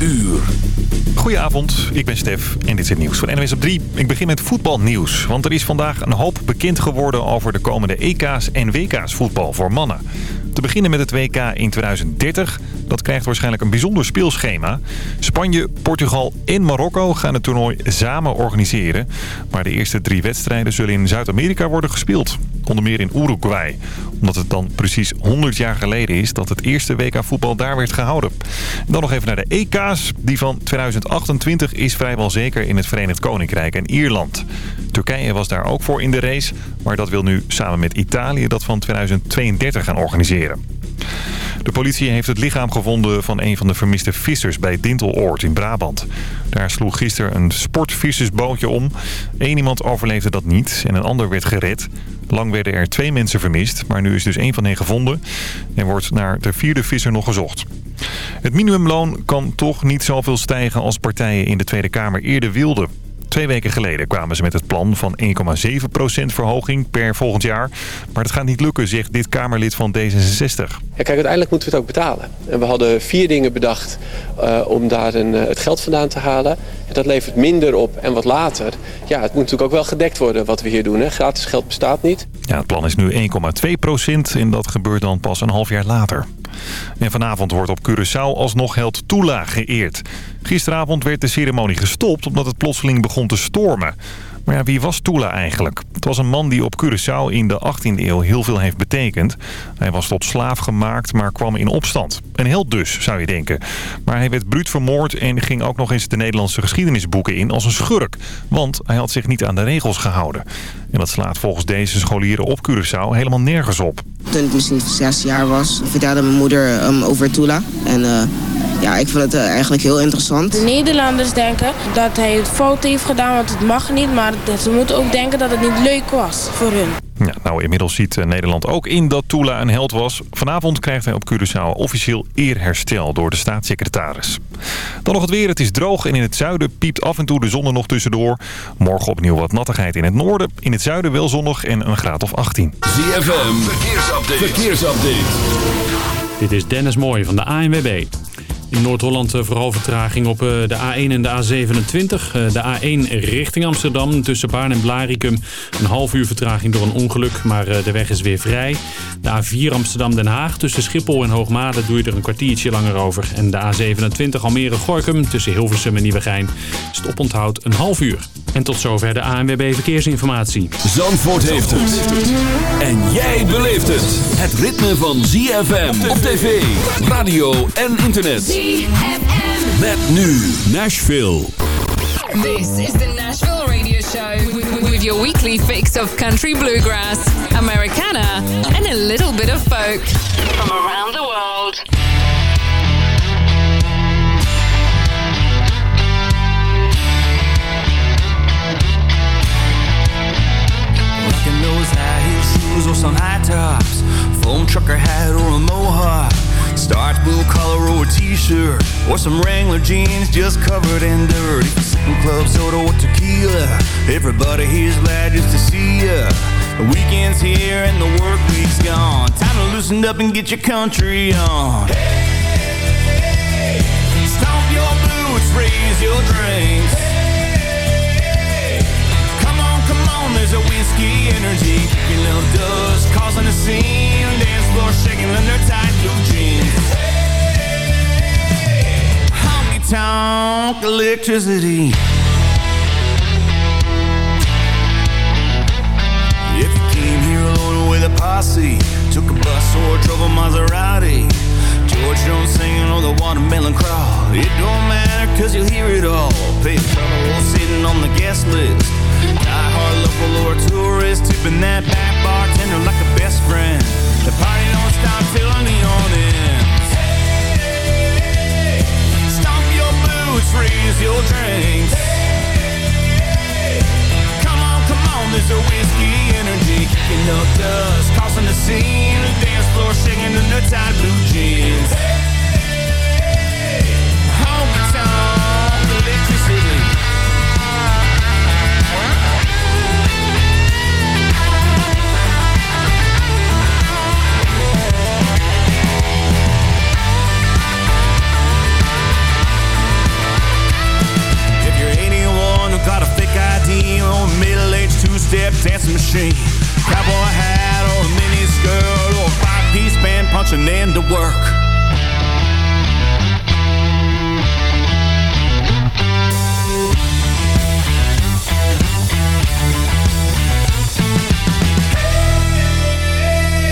uur. Goedenavond, ik ben Stef en dit is het nieuws van NWS op 3. Ik begin met voetbalnieuws, want er is vandaag een hoop bekend geworden over de komende EK's en WK's voetbal voor mannen. Te beginnen met het WK in 2030. Dat krijgt waarschijnlijk een bijzonder speelschema. Spanje, Portugal en Marokko gaan het toernooi samen organiseren. Maar de eerste drie wedstrijden zullen in Zuid-Amerika worden gespeeld. Onder meer in Uruguay. Omdat het dan precies 100 jaar geleden is dat het eerste WK voetbal daar werd gehouden. dan nog even naar de EK's. Die van 2028 is vrijwel zeker in het Verenigd Koninkrijk en Ierland. Turkije was daar ook voor in de race. Maar dat wil nu samen met Italië dat van 2032 gaan organiseren. De politie heeft het lichaam gevonden van een van de vermiste vissers bij Dinteloord in Brabant. Daar sloeg gisteren een sportvissersbootje om. Eén iemand overleefde dat niet en een ander werd gered. Lang werden er twee mensen vermist, maar nu is dus één van hen gevonden. En wordt naar de vierde visser nog gezocht. Het minimumloon kan toch niet zoveel stijgen als partijen in de Tweede Kamer eerder wilden. Twee weken geleden kwamen ze met het plan van 1,7% verhoging per volgend jaar. Maar dat gaat niet lukken, zegt dit Kamerlid van D66. Ja, kijk, uiteindelijk moeten we het ook betalen. En we hadden vier dingen bedacht uh, om daar een, uh, het geld vandaan te halen. En dat levert minder op en wat later. Ja, het moet natuurlijk ook wel gedekt worden wat we hier doen. Hè. Gratis geld bestaat niet. Ja, het plan is nu 1,2% en dat gebeurt dan pas een half jaar later. En vanavond wordt op Curaçao alsnog held Tula geëerd. Gisteravond werd de ceremonie gestopt omdat het plotseling begon te stormen. Maar ja, wie was Tula eigenlijk? Het was een man die op Curaçao in de 18e eeuw heel veel heeft betekend. Hij was tot slaaf gemaakt, maar kwam in opstand. Een held dus, zou je denken. Maar hij werd bruut vermoord en ging ook nog eens de Nederlandse geschiedenisboeken in als een schurk. Want hij had zich niet aan de regels gehouden. En dat slaat volgens deze scholieren op Curaçao helemaal nergens op. Toen ik misschien zes jaar was, vertelde mijn moeder um, over Tula. En uh, ja, ik vond het uh, eigenlijk heel interessant. De Nederlanders denken dat hij het fout heeft gedaan, want het mag niet. Maar ze moeten ook denken dat het niet leuk was voor hun. Ja, nou, inmiddels ziet Nederland ook in dat Tula een held was. Vanavond krijgt hij op Curaçao officieel eerherstel door de staatssecretaris. Dan nog het weer. Het is droog en in het zuiden piept af en toe de zon er nog tussendoor. Morgen opnieuw wat nattigheid in het noorden. In het zuiden wel zonnig en een graad of 18. ZFM, verkeersupdate. verkeersupdate. Dit is Dennis Mooij van de ANWB. In Noord-Holland vooral vertraging op de A1 en de A27. De A1 richting Amsterdam tussen Baarn en Blaricum. Een half uur vertraging door een ongeluk, maar de weg is weer vrij. De A4 Amsterdam-Den Haag tussen Schiphol en Hoogmade doe je er een kwartiertje langer over. En de A27 Almere-Gorkum tussen Hilversum en Nieuwegein is het een half uur. En tot zover de ANWB Verkeersinformatie. Zandvoort heeft het. En jij beleeft het. Het ritme van ZFM op tv, radio en internet. ZFM. Met nu Nashville. This is the Nashville Radio Show with your weekly fix of country bluegrass, Americana, and a little bit of folk from around the world. Rocking those high heel shoes or some high tops, foam trucker hat or a mohawk. Starch blue collar or a t-shirt Or some Wrangler jeans just covered in dirt. Sipping club soda or tequila. Everybody here's glad just to see ya. The weekend's here and the work week's gone. Time to loosen up and get your country on. Hey, tonk electricity. If you came here alone with a posse, took a bus or drove a Maserati, George Jones singing on the watermelon crowd. It don't matter cause you'll hear it all. Pay trouble sitting on the guest list. Die hard local or tourist, tipping that back bartender like a best friend. The party don't stop till the neon ends. Raise your drinks. Hey, come on, come on, there's a whiskey energy kicking up dust, causing the scene. The dance floor singing in the tight blue jeans. Hey, got a fake ID on a middle-aged two-step dancing machine. Cowboy hat or a mini skirt or a five-piece band punching into work.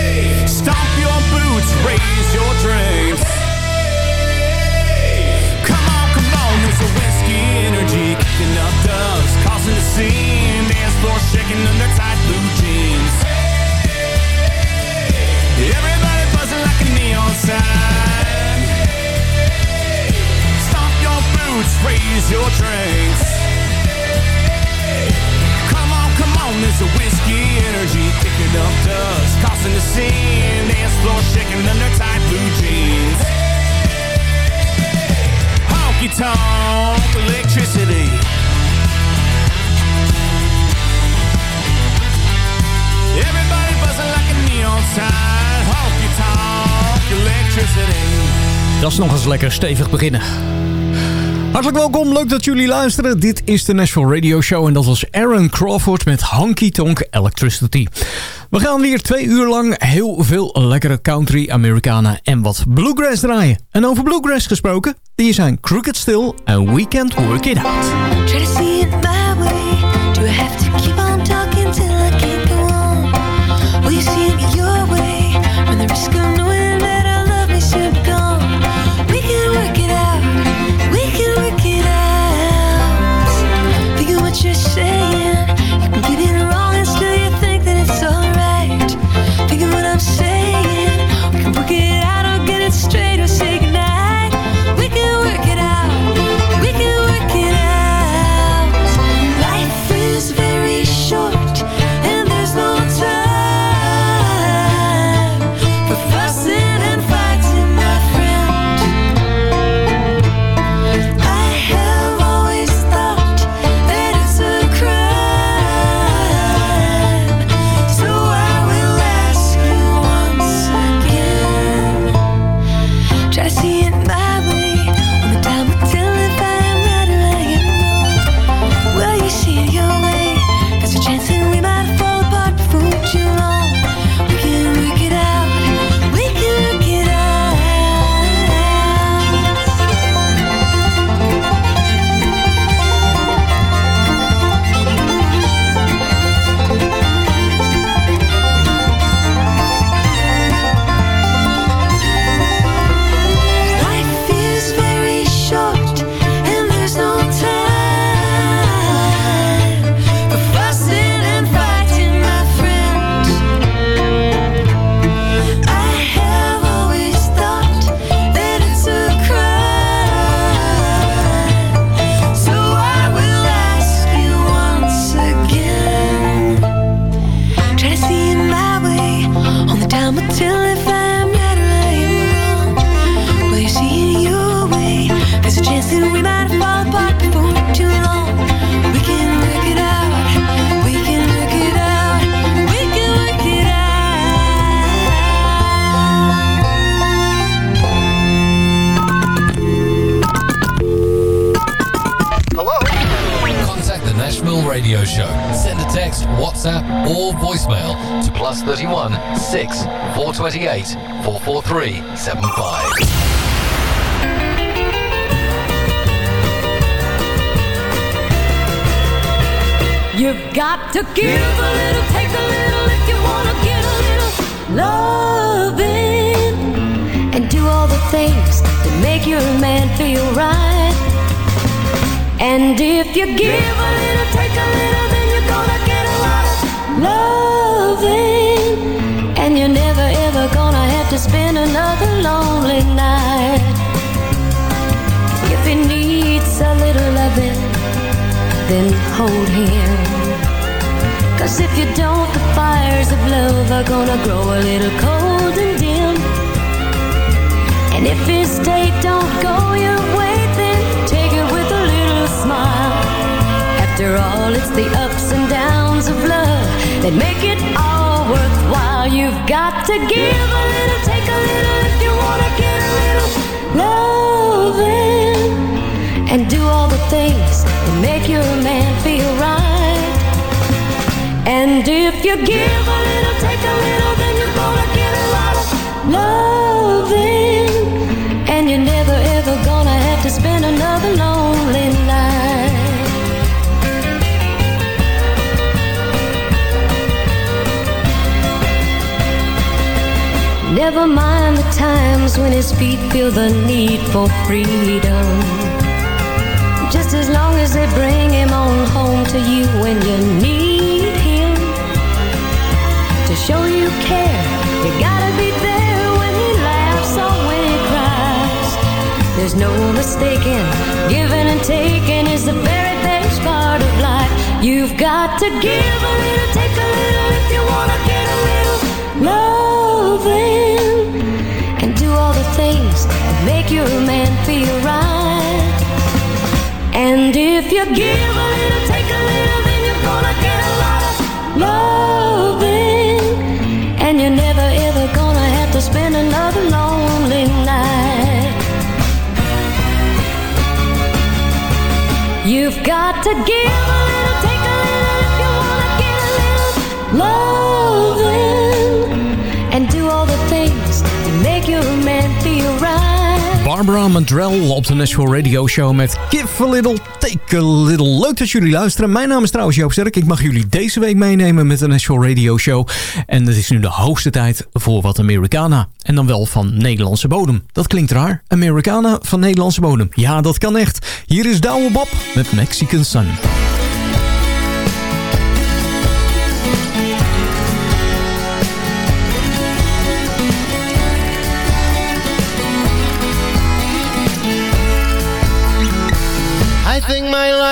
Hey! Stomp your boots, raise your drinks. Kicking up dust, causing a scene. Dance floor shaking under tight blue jeans. Nog eens lekker stevig beginnen. Hartelijk welkom, leuk dat jullie luisteren. Dit is de Nashville Radio Show en dat was Aaron Crawford met Honky Tonk Electricity. We gaan weer twee uur lang heel veel lekkere country, Americana en wat bluegrass draaien. En over bluegrass gesproken, die zijn Crooked Still en We Can't Work It Out. To spend another lonely night. If he needs a little loving then hold him. Cause if you don't, the fires of love are gonna grow a little cold and dim. And if his date don't go your way, then take it with a little smile. After all, it's the ups and downs of love that make it all worthwhile. You've got to give a little, take a little if you wanna get a little loving and do all the things that make your man feel right. And if you give a little, take a little, then you're gonna get a lot of loving. And you're never ever gonna have to spend another lonely Never mind the times when his feet feel the need for freedom. Just as long as they bring him on home to you when you need him. To show you care, you gotta be there when he laughs or when he cries. There's no mistaking, giving and taking is the very best part of life. You've got to give a little, take a little if you wanna little loving. And do all the things that make your man feel right. And if you give a little, take a little, then you're gonna get a lot of loving. And you're never ever gonna have to spend another lonely night. You've got to give a little, take a little if you wanna get a little loving. Barbara Mandrell op de Nashville Radio Show met Give a Little, Take a Little. Leuk dat jullie luisteren. Mijn naam is trouwens Joop. Ik mag jullie deze week meenemen met de Nashville Radio Show. En het is nu de hoogste tijd voor wat Americana. En dan wel van Nederlandse bodem. Dat klinkt raar. Americana van Nederlandse bodem. Ja, dat kan echt. Hier is Douwe Bob met Mexican Sun.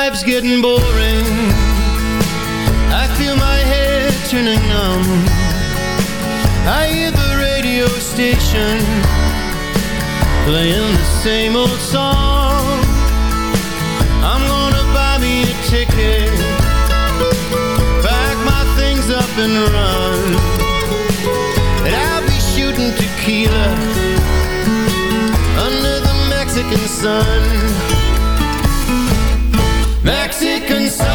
Life's getting boring. I feel my head turning numb. I hear the radio station playing the same old song. I'm gonna buy me a ticket, pack my things up and run. And I'll be shooting tequila under the Mexican sun. Mexican sun,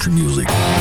country music.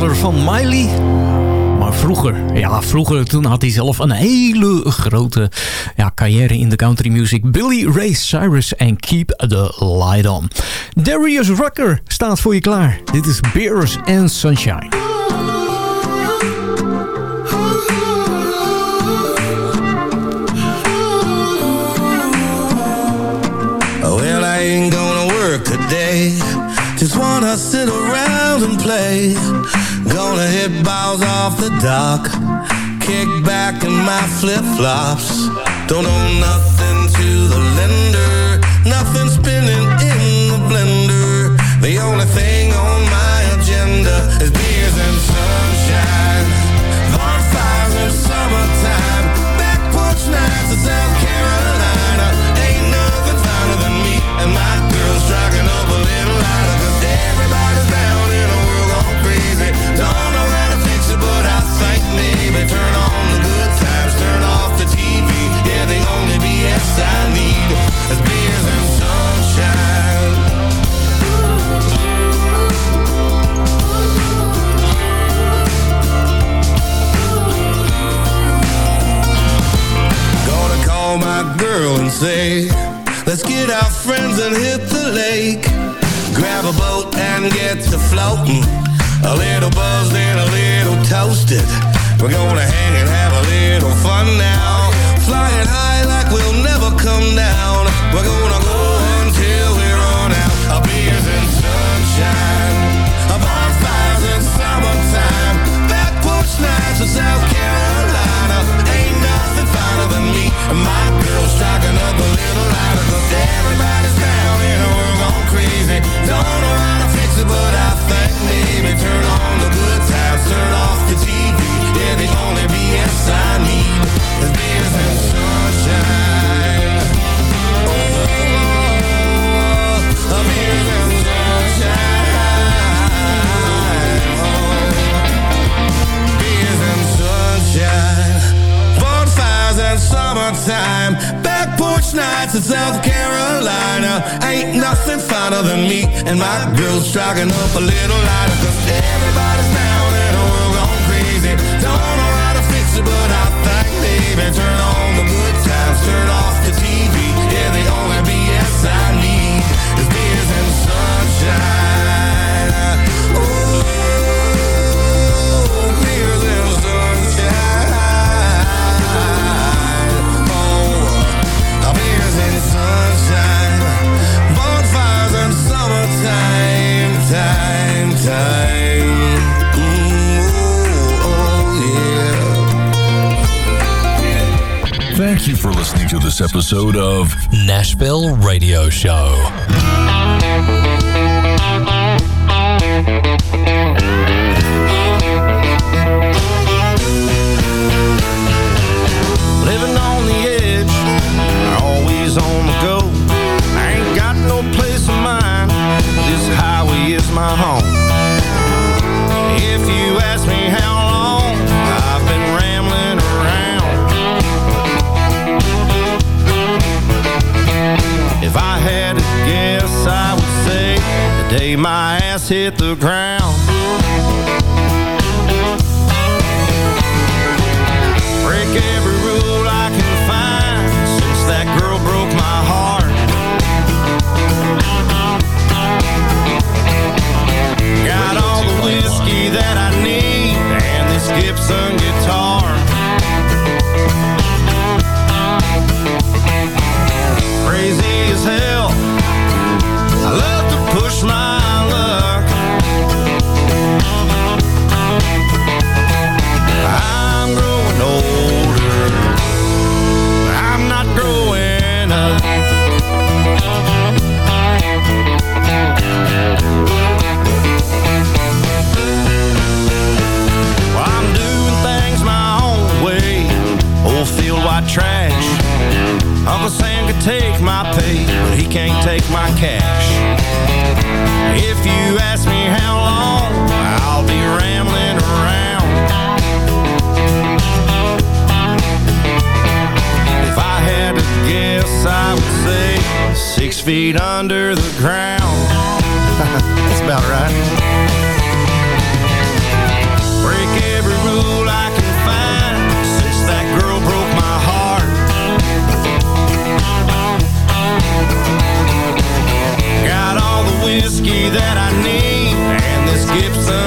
vader van Miley. Maar vroeger, ja vroeger, toen had hij zelf een hele grote ja, carrière in de country music. Billy Ray Cyrus en Keep the Light On. Darius Rucker staat voor je klaar. Dit is Beers and Sunshine. I ain't gonna work. Just wanna sit around and play. gonna hit balls off the dock. Kick back in my flip-flops. Don't owe nothing to the lender. Nothing spinning in the blender. The only thing girl and say, Let's get our friends and hit the lake. Grab a boat and get to floating. A little buzzed and a little toasted. We're gonna hang and have a little fun now. Flying high like we'll never come down. We're gonna go until we're on out. A beers and sunshine. A bonfires in summertime. Back porch nights in South Carolina. Ain't nothing finer than me and my everybody's down and we're gone crazy. Don't know how to fix it, but I think maybe turn on the good times, turn off the TV. Yeah, the only BS I need is beers and sunshine. Summertime. Back porch nights in South Carolina. Ain't nothing finer than me and my girl's striking up a little lighter. Cause everybody's down and we're gone crazy. Don't know how to fix it, but I think maybe turn on the good times, turn off the Thank you for listening to this episode of Nashville Radio Show. My Gibson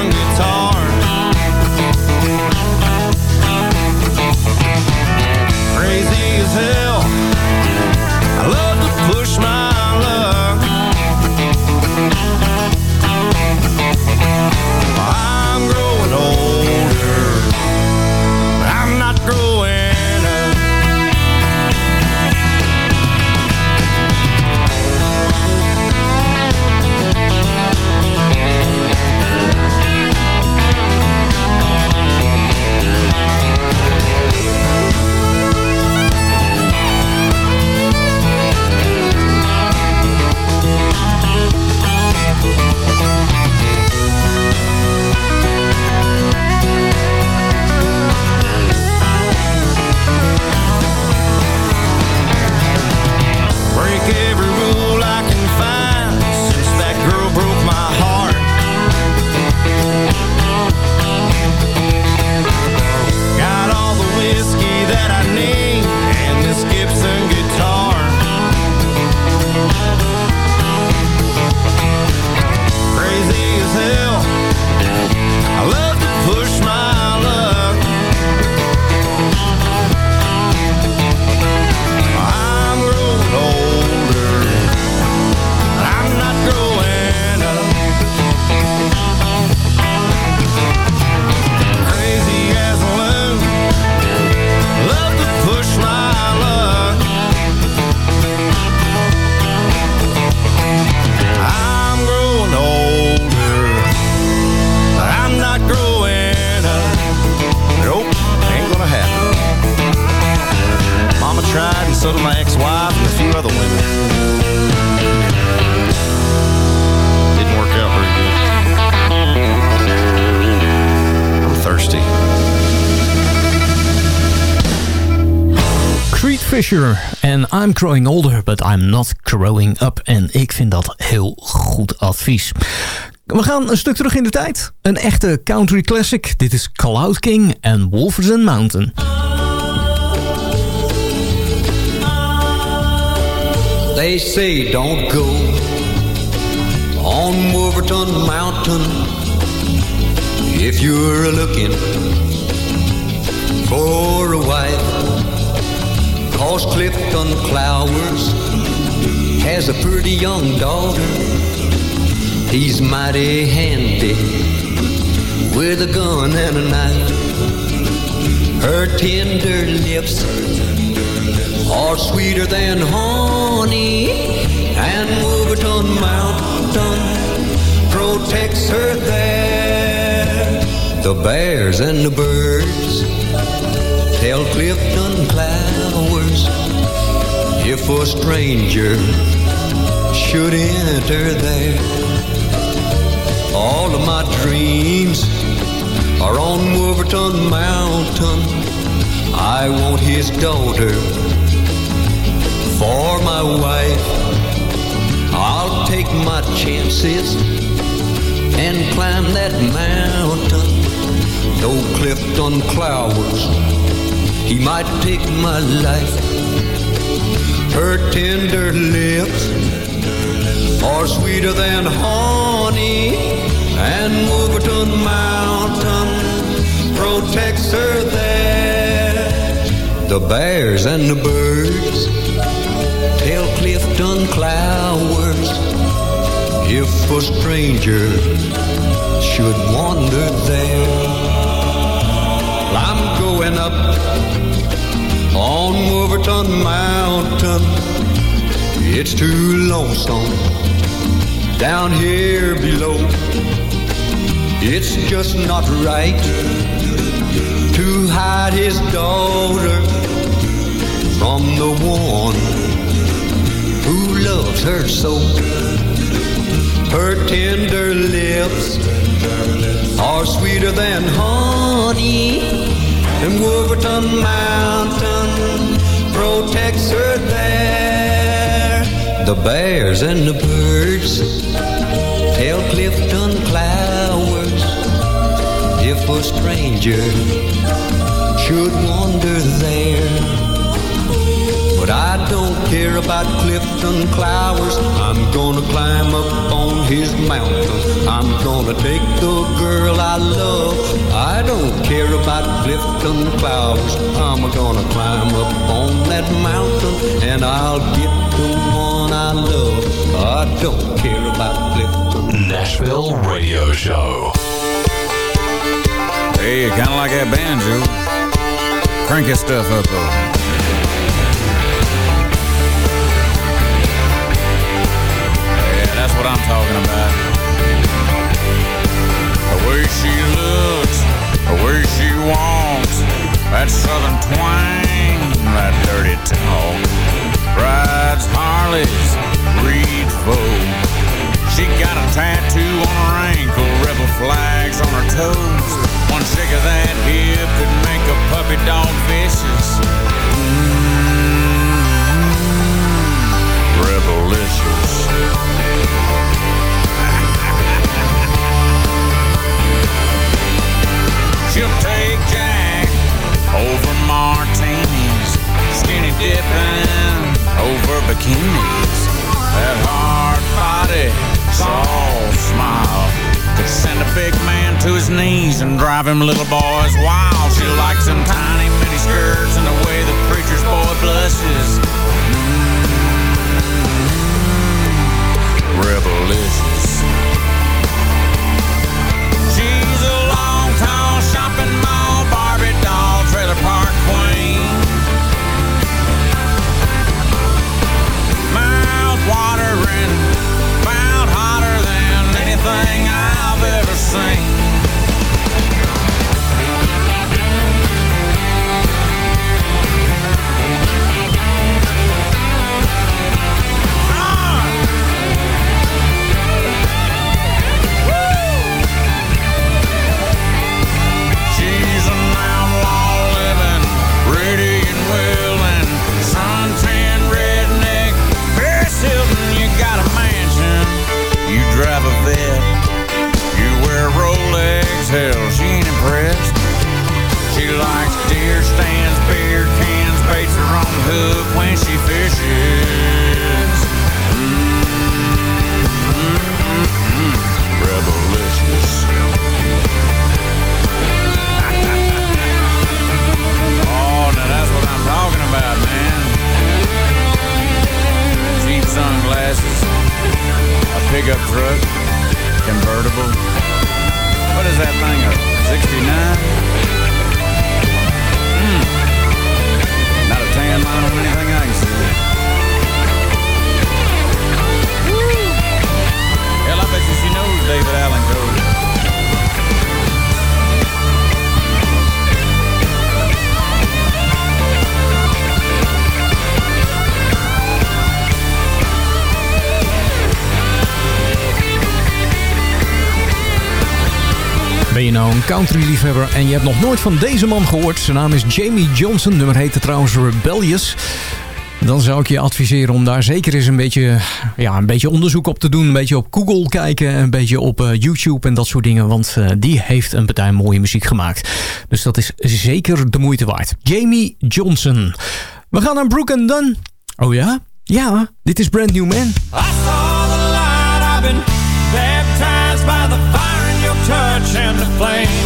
so did my ex-wife and a few other women. Didn't work out very good. I'm thirsty. Creed Fisher en I'm growing older, but I'm not growing up. En ik vind dat heel goed advies. We gaan een stuk terug in de tijd. Een echte country classic. Dit is Cloud King en Wolverton Mountain. They say don't go on Wolverton Mountain if you're looking for a wife. Cause Clifton Clowers has a pretty young daughter. He's mighty handy with a gun and a knife. Her tender lips are sweeter than honey, and Wolverton Mountain protects her there. The bears and the birds tell Clifton Clowers if a stranger should enter there. All of my dreams are on Wolverton Mountain. I want his daughter for my wife. I'll take my chances and climb that mountain. Though Clifton Clowers, he might take my life. Her tender lips are sweeter than honey, and Wolverton Mountain protects her there. The bears and the birds if a stranger should wander there. I'm going up on Wolverton Mountain. It's too lonesome down here below. It's just not right to hide his daughter from the one who loves her so. Her tender lips are sweeter than honey, and Wolverton Mountain protects her there. The bears and the birds tell Clifton Clowers if a stranger should wander care about Clifton Clowers. I'm gonna climb up on his mountain. I'm gonna take the girl I love. I don't care about Clifton Clowers. I'm gonna climb up on that mountain and I'll get the one I love. I don't care about Clifton. Nashville Radio Show. Hey, kinda like that banjo. Crank that stuff up though. What I'm talking about. The way she looks, the way she walks, that southern twang, that country-liefhebber en je hebt nog nooit van deze man gehoord. Zijn naam is Jamie Johnson, nummer heette trouwens Rebellious. Dan zou ik je adviseren om daar zeker eens een beetje, ja, een beetje onderzoek op te doen. Een beetje op Google kijken, een beetje op eh, YouTube en dat soort dingen. Want eh, die heeft een partij mooie muziek gemaakt. Dus dat is zeker de moeite waard. Jamie Johnson. We gaan naar Brooke Down". Dunn. Oh ja? Ja, dit is Brand New Man. baptized by the fire in your church and the flame.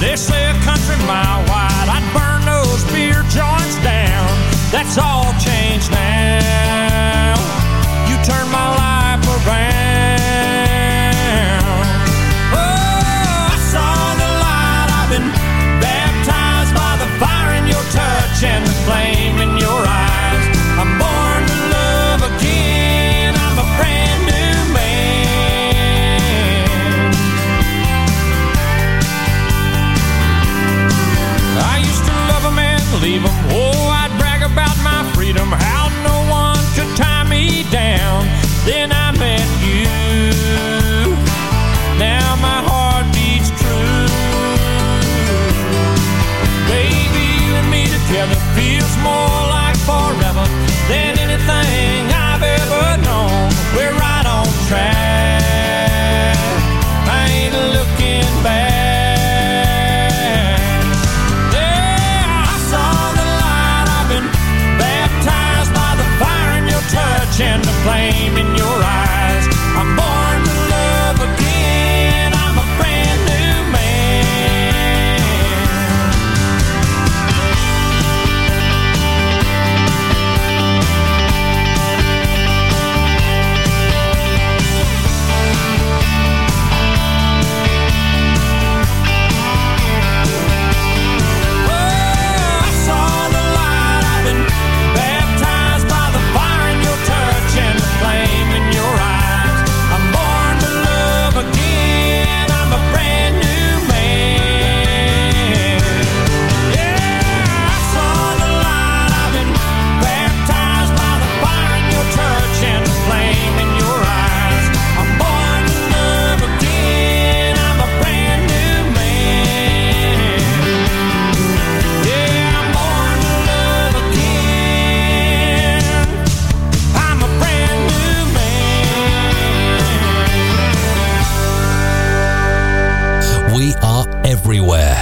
They say a country mile wide. I'd burn those beer joints down. That's all changed now. You turn my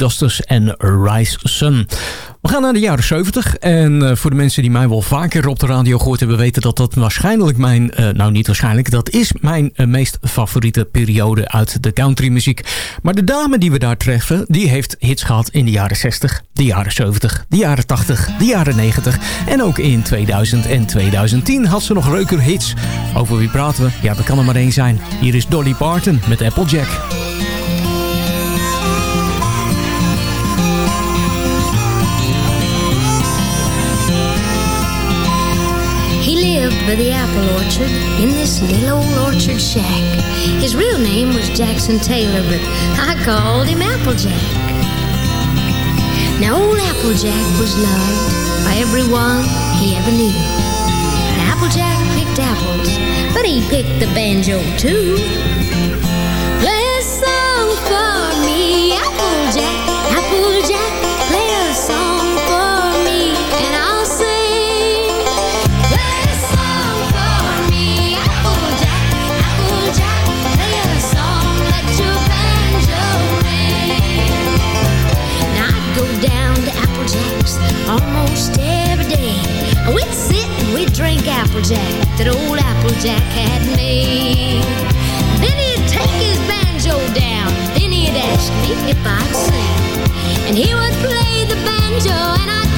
Stringdusters en Rise Sun. We gaan naar de jaren 70 en eh, voor de mensen die mij wel vaker op de radio gehoord hebben weten dat dat waarschijnlijk mijn, eh, nou niet waarschijnlijk, dat is mijn eh, meest favoriete periode uit de countrymuziek. Maar de dame die we daar treffen, die heeft hits gehad in de jaren 60, de jaren 70, de jaren 80, de jaren 90 en ook in 2000 en 2010 had ze nog leuker hits. Over wie praten we? Ja, dat kan er maar één zijn. Hier is Dolly Parton met Applejack. Lived the apple orchard in this little old orchard shack. His real name was Jackson Taylor, but I called him Applejack. Now, old Applejack was loved by everyone he ever knew. Applejack picked apples, but he picked the banjo too. Applejack that old Applejack had made. Then he'd take his banjo down. Then he'd ask me if I'd sing. And he would play the banjo and I'd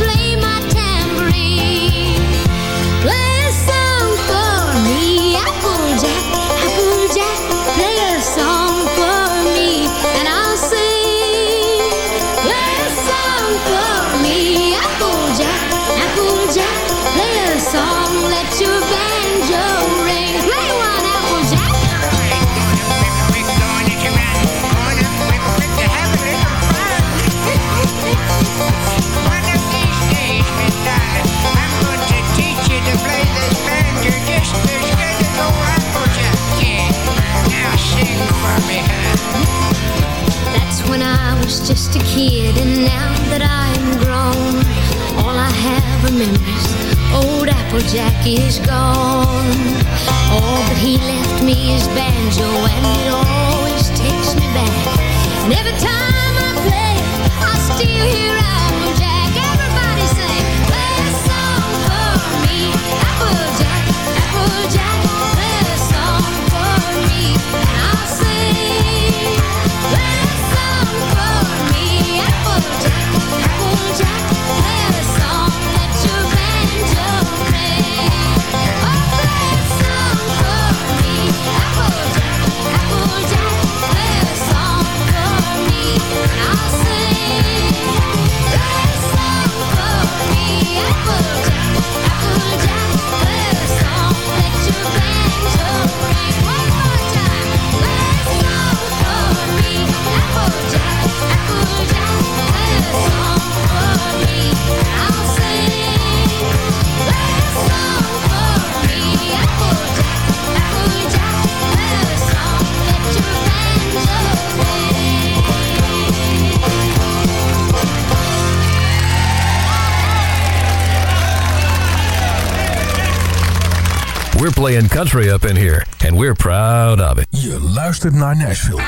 country up in here, and we're proud of it. Je luistert naar Nashville.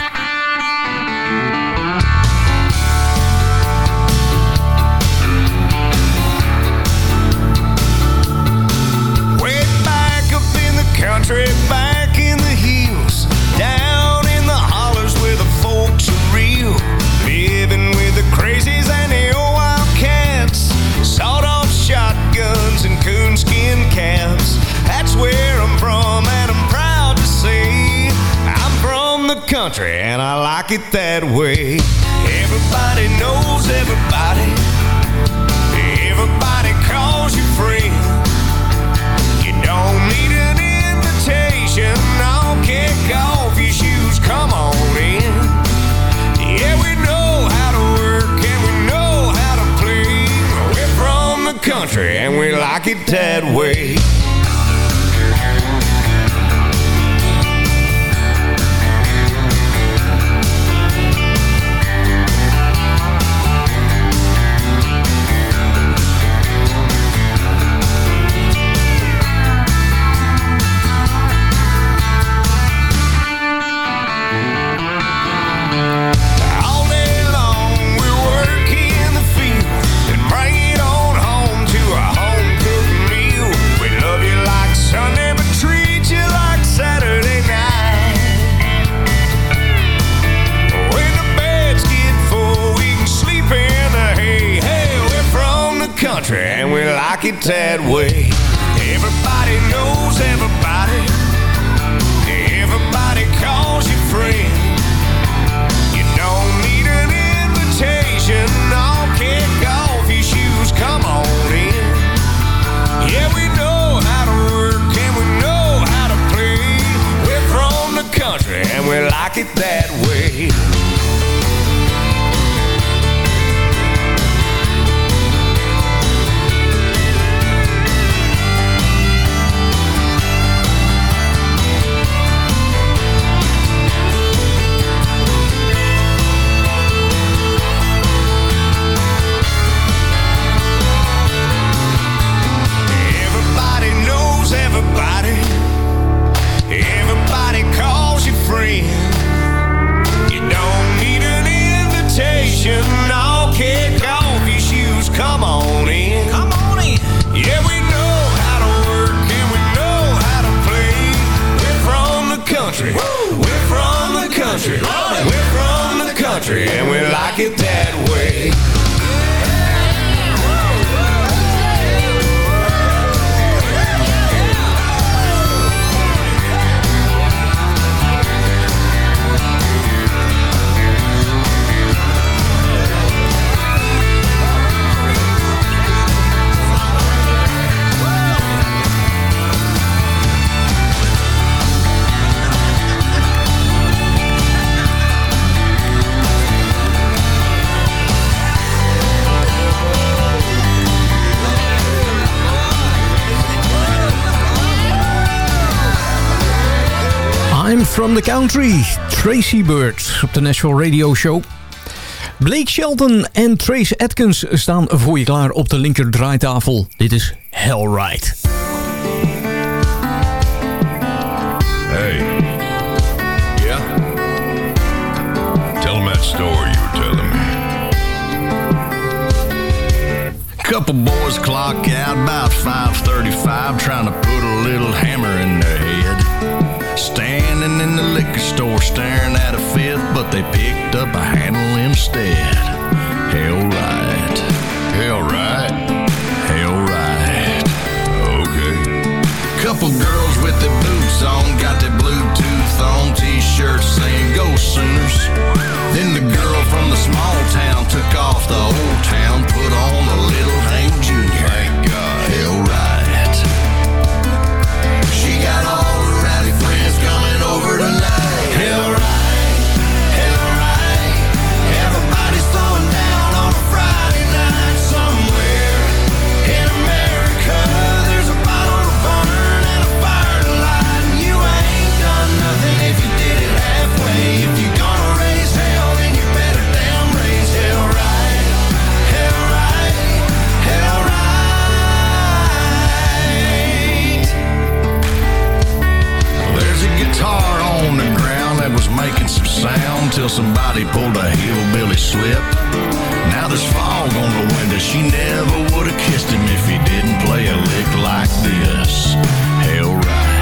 like it that way. Everybody knows everybody. Everybody calls you friend. You don't need an invitation. I'll kick off your shoes. Come on in. Yeah, we know how to work and we know how to play. We're from the country and we like it that way. like it that way. From the Country, Tracy Bird op de Nashville Radio Show. Blake Shelton en Trace Atkins staan voor je klaar op de linker draaitafel. Dit is Hellride. Hey. Yeah? Tell them that story you were telling me. Couple boys clock out about 5.35 trying to put a little hammer in there. Standing in the liquor store staring at a fifth, but they picked up a handle instead. Hell right. Hell right. Hell right. Okay. Couple girls with their boots on, got their Bluetooth on, t-shirts saying go Sooners. Then the girl from the small town took off the old town, put on a little till somebody pulled a hillbilly slip. Now there's fog on the window. She never would have kissed him if he didn't play a lick like this. Hell right.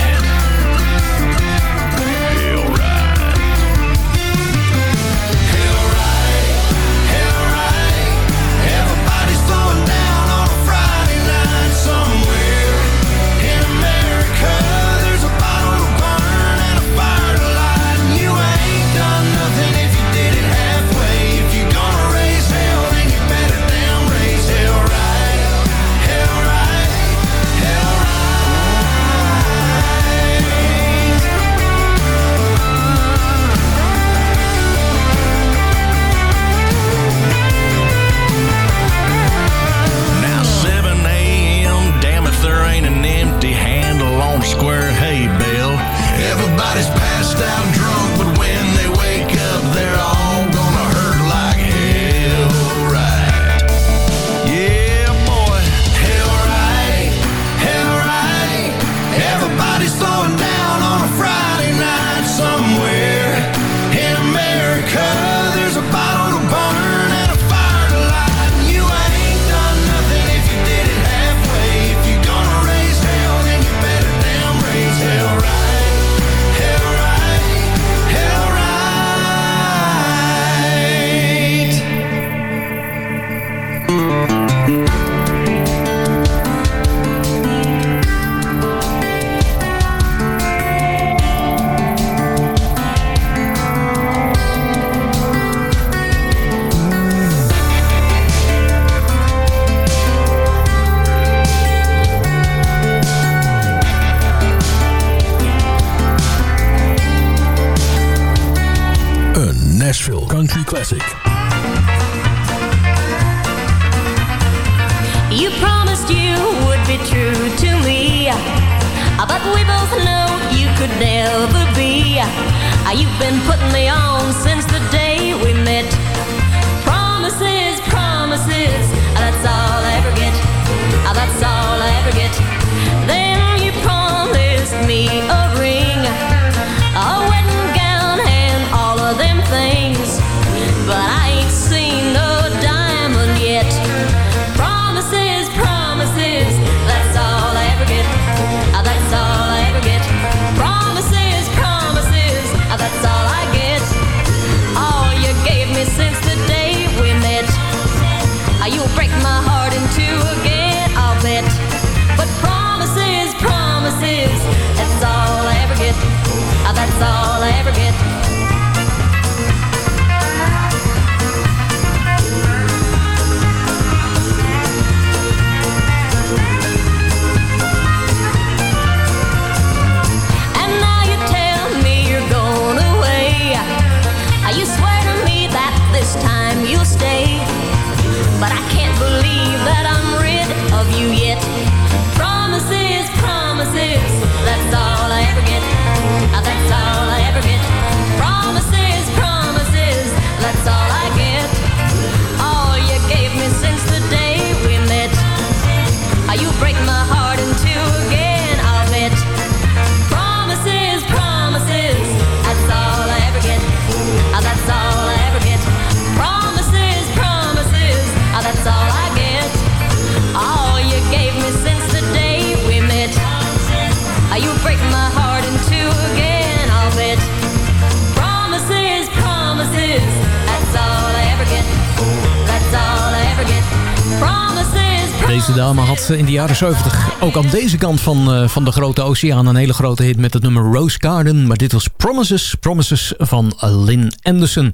Ook aan deze kant van, eh, van de grote oceaan een hele grote hit met het nummer Rose Garden. Maar dit was Promises, Promises van Lynn Anderson.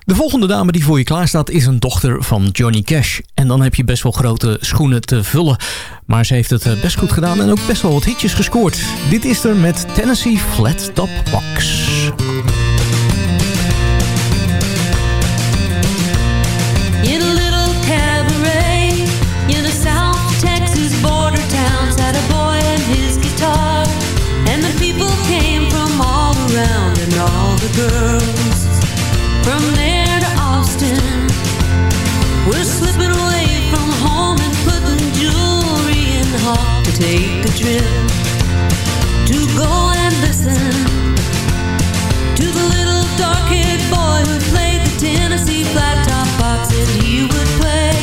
De volgende dame die voor je klaar staat is een dochter van Johnny Cash. En dan heb je best wel grote schoenen te vullen. Maar ze heeft het eh, best goed gedaan en ook best wel wat hitjes gescoord. Dit is er met Tennessee Flat Top Box. girls From there to Austin. We're slipping away from home And putting jewelry in the hall To take a trip To go and listen To the little dark-haired boy Who played the Tennessee flat-top box And he would play.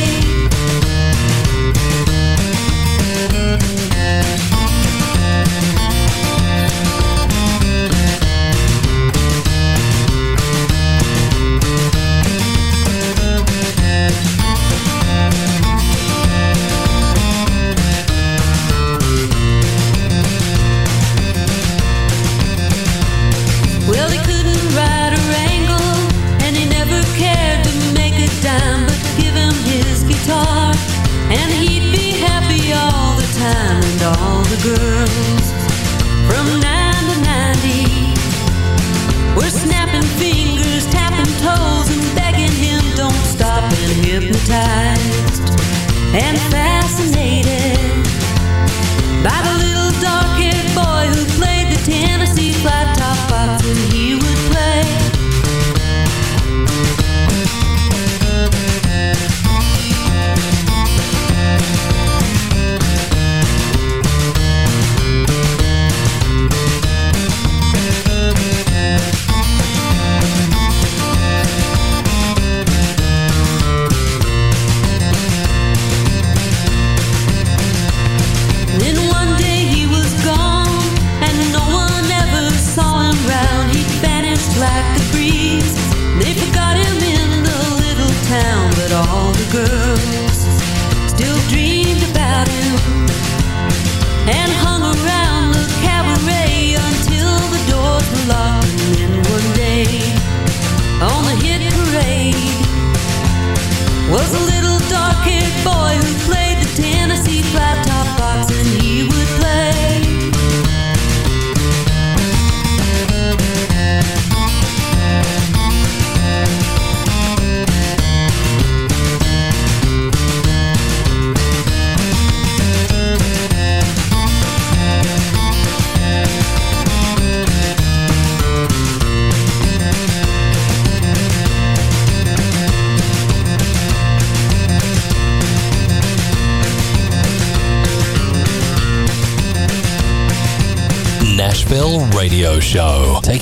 all the girls.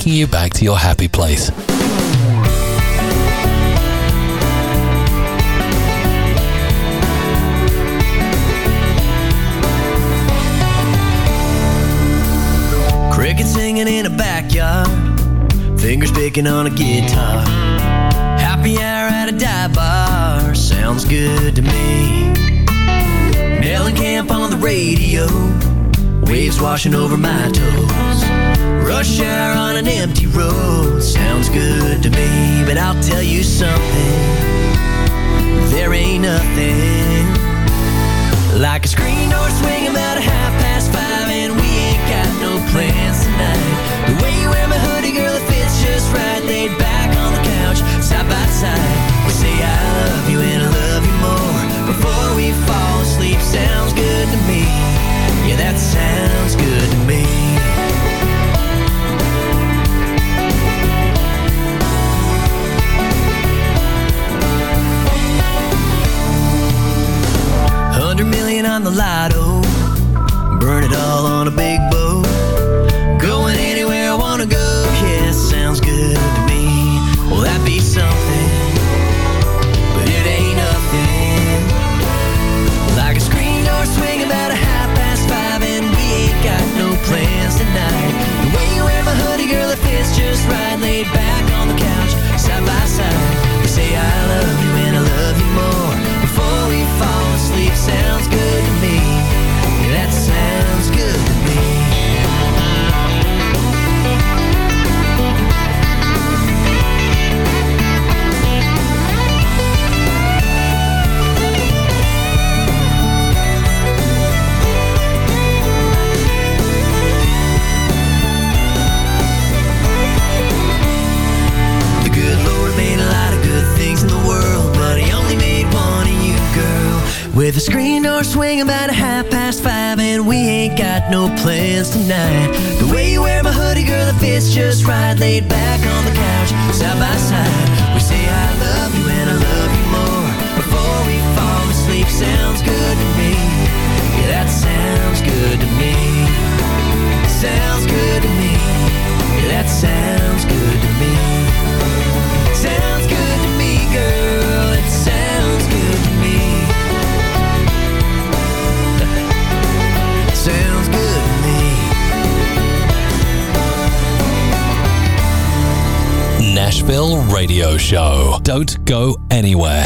taking you back to your happy place. Crickets singing in a backyard, fingers picking on a guitar. Happy hour at a dive bar, sounds good to me. Mellencamp on the radio, waves washing over my toes. Rush hour on an empty road sounds good to me, but I'll tell you something. There ain't nothing like a screen door swinging about half past five, and we ain't got no plans Bill Radio Show. Don't go anywhere.